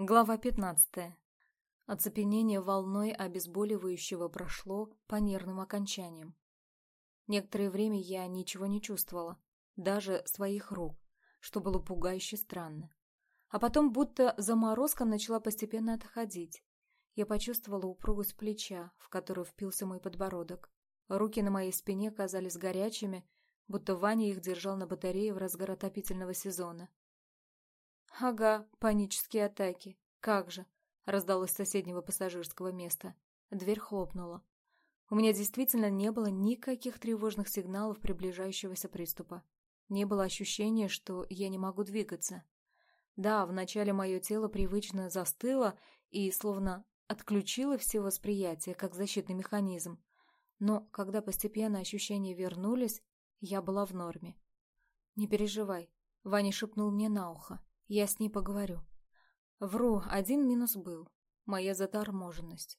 Глава 15. Оцепенение волной обезболивающего прошло по нервным окончаниям. Некоторое время я ничего не чувствовала, даже своих рук, что было пугающе странно. А потом будто заморозка начала постепенно отходить. Я почувствовала упругость плеча, в которую впился мой подбородок. Руки на моей спине казались горячими, будто Ваня их держал на батарее в разгар отопительного сезона. «Ага, панические атаки. Как же!» — раздалось с соседнего пассажирского места. Дверь хлопнула. У меня действительно не было никаких тревожных сигналов приближающегося приступа. Не было ощущения, что я не могу двигаться. Да, вначале мое тело привычно застыло и словно отключило все восприятия, как защитный механизм. Но когда постепенно ощущения вернулись, я была в норме. «Не переживай», — Ваня шепнул мне на ухо. Я с ней поговорю. Вру, один минус был. Моя заторможенность.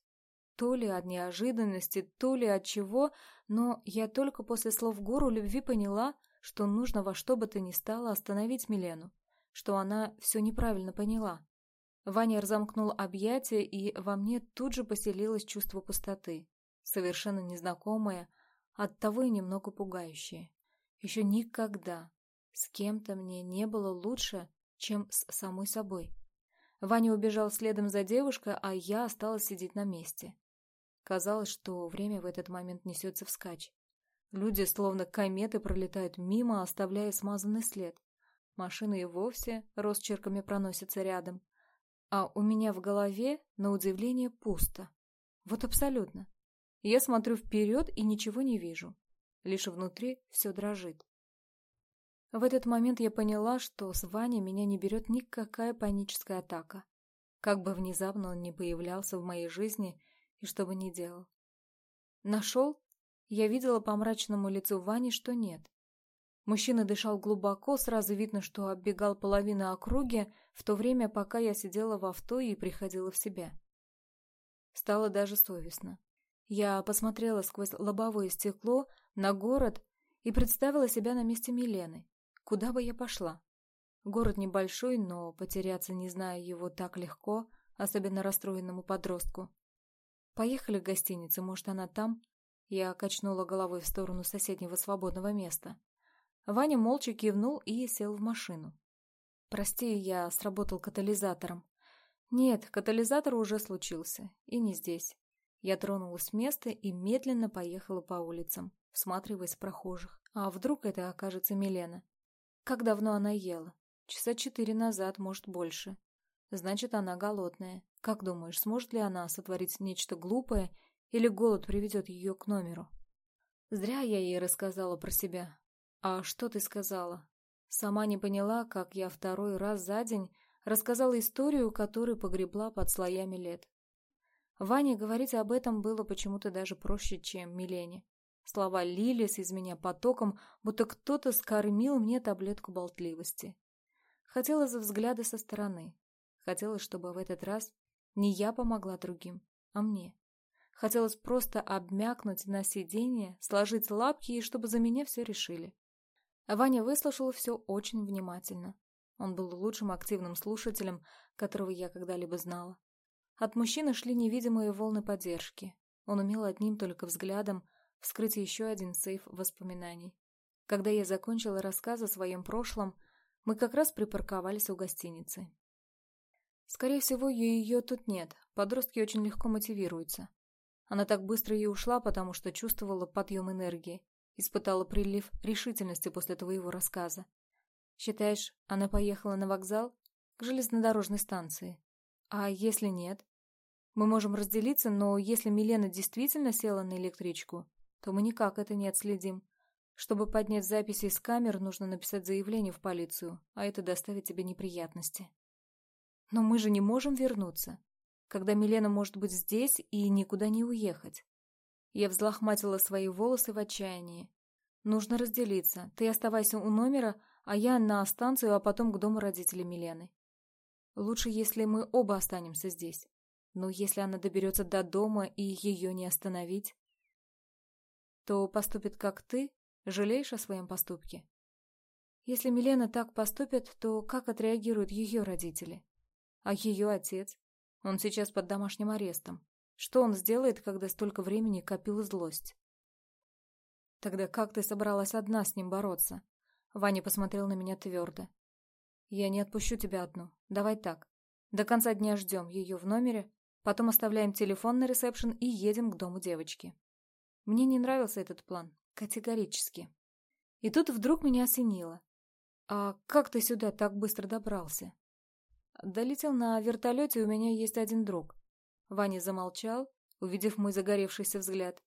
То ли от неожиданности, то ли от чего, но я только после слов гуру любви поняла, что нужно во что бы то ни стало остановить Милену, что она все неправильно поняла. Ваня разомкнул объятия, и во мне тут же поселилось чувство пустоты, совершенно незнакомое, оттого и немного пугающее. Еще никогда с кем-то мне не было лучше, чем с самой собой. Ваня убежал следом за девушкой, а я осталась сидеть на месте. Казалось, что время в этот момент несется вскачь. Люди словно кометы пролетают мимо, оставляя смазанный след. Машины и вовсе росчерками проносятся рядом. А у меня в голове, на удивление, пусто. Вот абсолютно. Я смотрю вперед и ничего не вижу. Лишь внутри все дрожит. В этот момент я поняла, что с Ваней меня не берет никакая паническая атака. Как бы внезапно он ни появлялся в моей жизни и что бы ни делал. Нашел? Я видела по мрачному лицу Вани, что нет. Мужчина дышал глубоко, сразу видно, что оббегал половину округи, в то время, пока я сидела в авто и приходила в себя. Стало даже совестно. Я посмотрела сквозь лобовое стекло на город и представила Куда бы я пошла? Город небольшой, но потеряться не зная его так легко, особенно расстроенному подростку. Поехали в гостиницу, может, она там? Я качнула головой в сторону соседнего свободного места. Ваня молча кивнул и сел в машину. «Прости, я сработал катализатором». «Нет, катализатор уже случился, и не здесь». Я тронулась с места и медленно поехала по улицам, всматриваясь в прохожих. А вдруг это окажется Милена? Как давно она ела? Часа четыре назад, может, больше. Значит, она голодная. Как думаешь, сможет ли она сотворить нечто глупое или голод приведет ее к номеру? Зря я ей рассказала про себя. А что ты сказала? Сама не поняла, как я второй раз за день рассказала историю, которую погребла под слоями лет. Ване говорить об этом было почему-то даже проще, чем Милене. Слова лились из меня потоком, будто кто-то скормил мне таблетку болтливости. Хотелось взгляды со стороны. Хотелось, чтобы в этот раз не я помогла другим, а мне. Хотелось просто обмякнуть на сиденье, сложить лапки и чтобы за меня все решили. Ваня выслушал все очень внимательно. Он был лучшим активным слушателем, которого я когда-либо знала. От мужчины шли невидимые волны поддержки. Он умел одним только взглядом вскрыть еще один сейф воспоминаний. Когда я закончила рассказ о своем прошлом, мы как раз припарковались у гостиницы. Скорее всего, ее тут нет, подростки очень легко мотивируются. Она так быстро и ушла, потому что чувствовала подъем энергии, испытала прилив решительности после твоего рассказа. Считаешь, она поехала на вокзал? К железнодорожной станции. А если нет? Мы можем разделиться, но если Милена действительно села на электричку, то мы никак это не отследим. Чтобы поднять записи из камер, нужно написать заявление в полицию, а это доставит тебе неприятности. Но мы же не можем вернуться, когда Милена может быть здесь и никуда не уехать. Я взлохматила свои волосы в отчаянии. Нужно разделиться. Ты оставайся у номера, а я на станцию, а потом к дому родителей Милены. Лучше, если мы оба останемся здесь. Но если она доберется до дома и ее не остановить то поступит как ты, жалеешь о своем поступке? Если Милена так поступит, то как отреагируют ее родители? А ее отец? Он сейчас под домашним арестом. Что он сделает, когда столько времени копил злость? Тогда как ты собралась одна с ним бороться? Ваня посмотрел на меня твердо. Я не отпущу тебя одну. Давай так. До конца дня ждем ее в номере, потом оставляем телефон на ресепшн и едем к дому девочки. Мне не нравился этот план. Категорически. И тут вдруг меня осенило. «А как ты сюда так быстро добрался?» «Долетел на вертолете, у меня есть один друг». Ваня замолчал, увидев мой загоревшийся взгляд.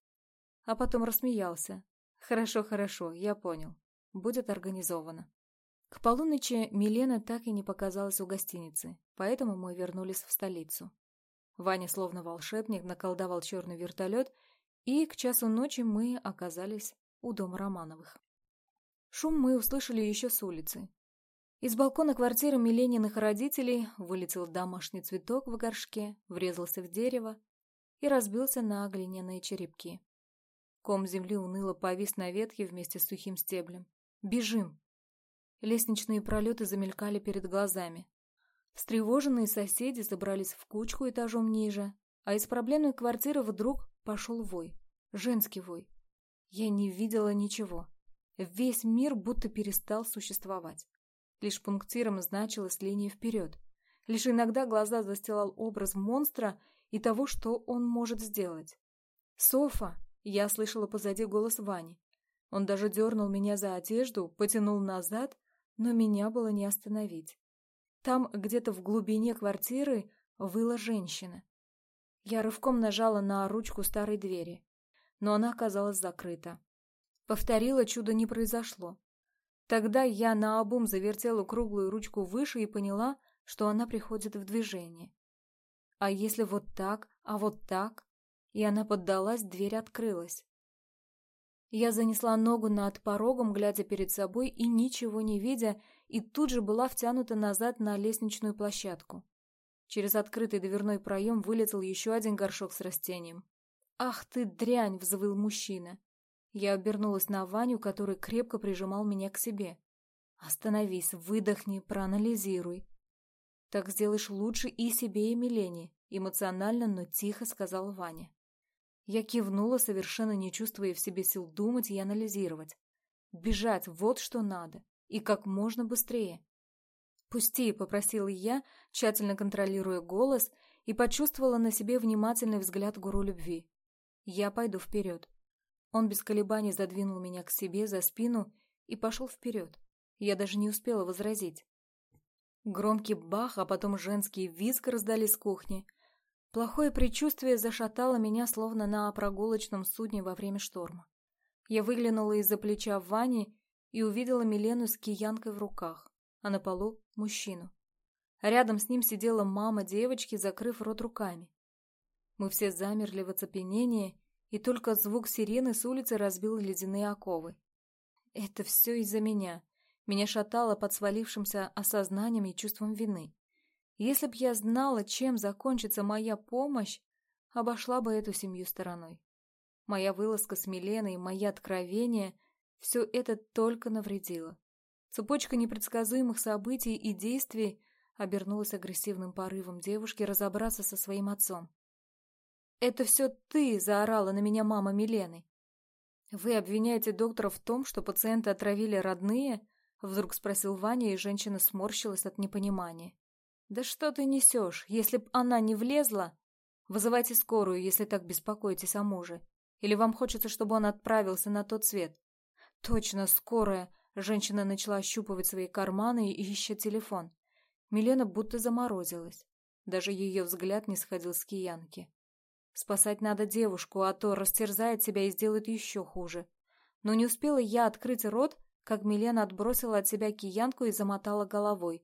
А потом рассмеялся. «Хорошо, хорошо, я понял. Будет организовано». К полуночи Милена так и не показалась у гостиницы, поэтому мы вернулись в столицу. Ваня, словно волшебник, наколдовал черный вертолет и к часу ночи мы оказались у дома Романовых. Шум мы услышали еще с улицы. Из балкона квартиры Милениных родителей вылетел домашний цветок в горшке, врезался в дерево и разбился на глиняные черепки. Ком земли уныло повис на ветке вместе с сухим стеблем. «Бежим!» Лестничные пролеты замелькали перед глазами. Встревоженные соседи забрались в кучку этажом ниже, а из проблемной квартиры вдруг пошел вой, женский вой. Я не видела ничего. Весь мир будто перестал существовать. Лишь пунктиром значилась линия вперед. Лишь иногда глаза застилал образ монстра и того, что он может сделать. «Софа!» — я слышала позади голос Вани. Он даже дернул меня за одежду, потянул назад, но меня было не остановить. Там, где-то в глубине квартиры, выла женщина. Я рывком нажала на ручку старой двери, но она оказалась закрыта. Повторила, чудо не произошло. Тогда я наобум завертела круглую ручку выше и поняла, что она приходит в движение. А если вот так, а вот так? И она поддалась, дверь открылась. Я занесла ногу над порогом, глядя перед собой и ничего не видя, и тут же была втянута назад на лестничную площадку. Через открытый дверной проем вылетел еще один горшок с растением. «Ах ты, дрянь!» — взвыл мужчина. Я обернулась на Ваню, который крепко прижимал меня к себе. «Остановись, выдохни, проанализируй. Так сделаешь лучше и себе, и Милене», — эмоционально, но тихо сказал Ваня. Я кивнула, совершенно не чувствуя в себе сил думать и анализировать. Бежать — вот что надо. И как можно быстрее. «Пусти», — попросила я, тщательно контролируя голос, и почувствовала на себе внимательный взгляд гуру любви. «Я пойду вперед». Он без колебаний задвинул меня к себе за спину и пошел вперед. Я даже не успела возразить. Громкий бах, а потом женский визг раздались с кухни. Плохое предчувствие зашатало меня, словно на прогулочном судне во время шторма. Я выглянула из-за плеча Вани и увидела Милену с киянкой в руках, а на полу – мужчину. Рядом с ним сидела мама девочки, закрыв рот руками. Мы все замерли в оцепенении, и только звук сирены с улицы разбил ледяные оковы. Это все из-за меня. Меня шатало под свалившимся осознанием и чувством вины. Если б я знала, чем закончится моя помощь, обошла бы эту семью стороной. Моя вылазка с Миленой, мои откровения — все это только навредило. Цепочка непредсказуемых событий и действий обернулась агрессивным порывом девушки разобраться со своим отцом. «Это все ты!» – заорала на меня мама Милены. «Вы обвиняете доктора в том, что пациента отравили родные?» – вдруг спросил Ваня, и женщина сморщилась от непонимания. «Да что ты несешь? Если б она не влезла...» «Вызывайте скорую, если так беспокоитесь о муже. Или вам хочется, чтобы он отправился на тот свет?» «Точно, скорая!» Женщина начала ощупывать свои карманы и ища телефон. Милена будто заморозилась. Даже ее взгляд не сходил с киянки. Спасать надо девушку, а то растерзает себя и сделает еще хуже. Но не успела я открыть рот, как Милена отбросила от себя киянку и замотала головой.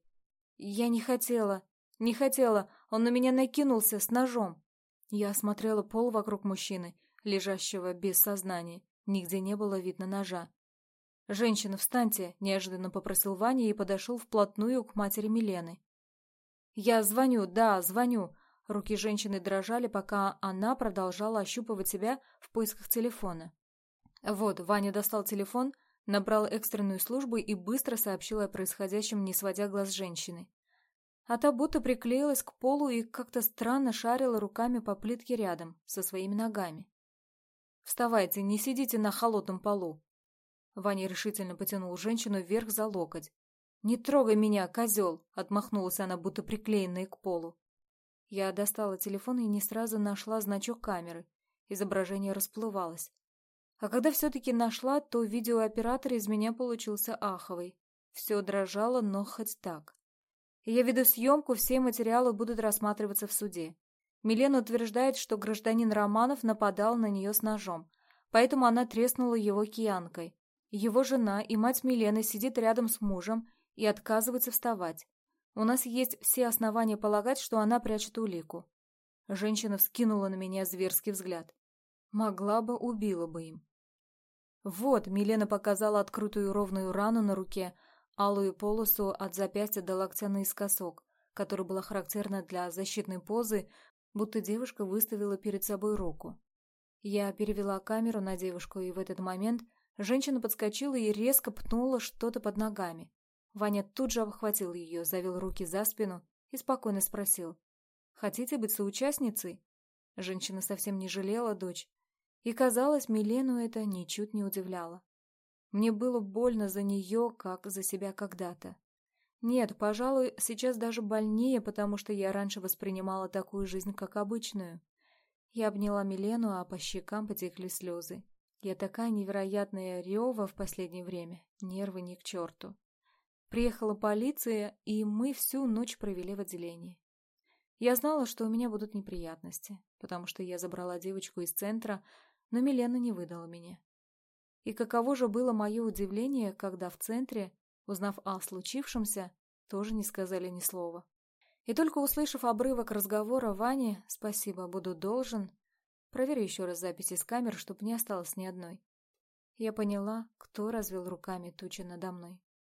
«Я не хотела, не хотела, он на меня накинулся с ножом!» Я осмотрела пол вокруг мужчины, лежащего без сознания. Нигде не было видно ножа. Женщина, встаньте!» – неожиданно попросил Ваня и подошел вплотную к матери Милены. «Я звоню, да, звоню!» Руки женщины дрожали, пока она продолжала ощупывать себя в поисках телефона. Вот, Ваня достал телефон, набрал экстренную службу и быстро сообщил о происходящем, не сводя глаз женщины. А та будто приклеилась к полу и как-то странно шарила руками по плитке рядом, со своими ногами. «Вставайте, не сидите на холодном полу!» Ваня решительно потянул женщину вверх за локоть. «Не трогай меня, козел!» — отмахнулась она, будто приклеенная к полу. Я достала телефон и не сразу нашла значок камеры. Изображение расплывалось. А когда все-таки нашла, то видеооператор из меня получился аховый. Все дрожало, но хоть так. Я веду съемку, все материалы будут рассматриваться в суде. Милена утверждает, что гражданин Романов нападал на нее с ножом, поэтому она треснула его киянкой. Его жена и мать Милены сидит рядом с мужем и отказывается вставать. У нас есть все основания полагать, что она прячет улику. Женщина вскинула на меня зверский взгляд. Могла бы, убила бы им. Вот, Милена показала открытую ровную рану на руке, алую полосу от запястья до локтя наискосок, которая была характерна для защитной позы, будто девушка выставила перед собой руку. Я перевела камеру на девушку, и в этот момент – Женщина подскочила и резко пнула что-то под ногами. Ваня тут же обхватил ее, завел руки за спину и спокойно спросил. «Хотите быть соучастницей?» Женщина совсем не жалела дочь. И, казалось, Милену это ничуть не удивляло. Мне было больно за нее, как за себя когда-то. Нет, пожалуй, сейчас даже больнее, потому что я раньше воспринимала такую жизнь, как обычную. Я обняла Милену, а по щекам потекли слезы. Я такая невероятная рева в последнее время, нервы ни к черту. Приехала полиция, и мы всю ночь провели в отделении. Я знала, что у меня будут неприятности, потому что я забрала девочку из центра, но Милена не выдала меня. И каково же было мое удивление, когда в центре, узнав о случившемся, тоже не сказали ни слова. И только услышав обрывок разговора Вани «Спасибо, буду должен», Проверю еще раз записи с камер, чтобы не осталось ни одной. Я поняла, кто развел руками тучи надо мной.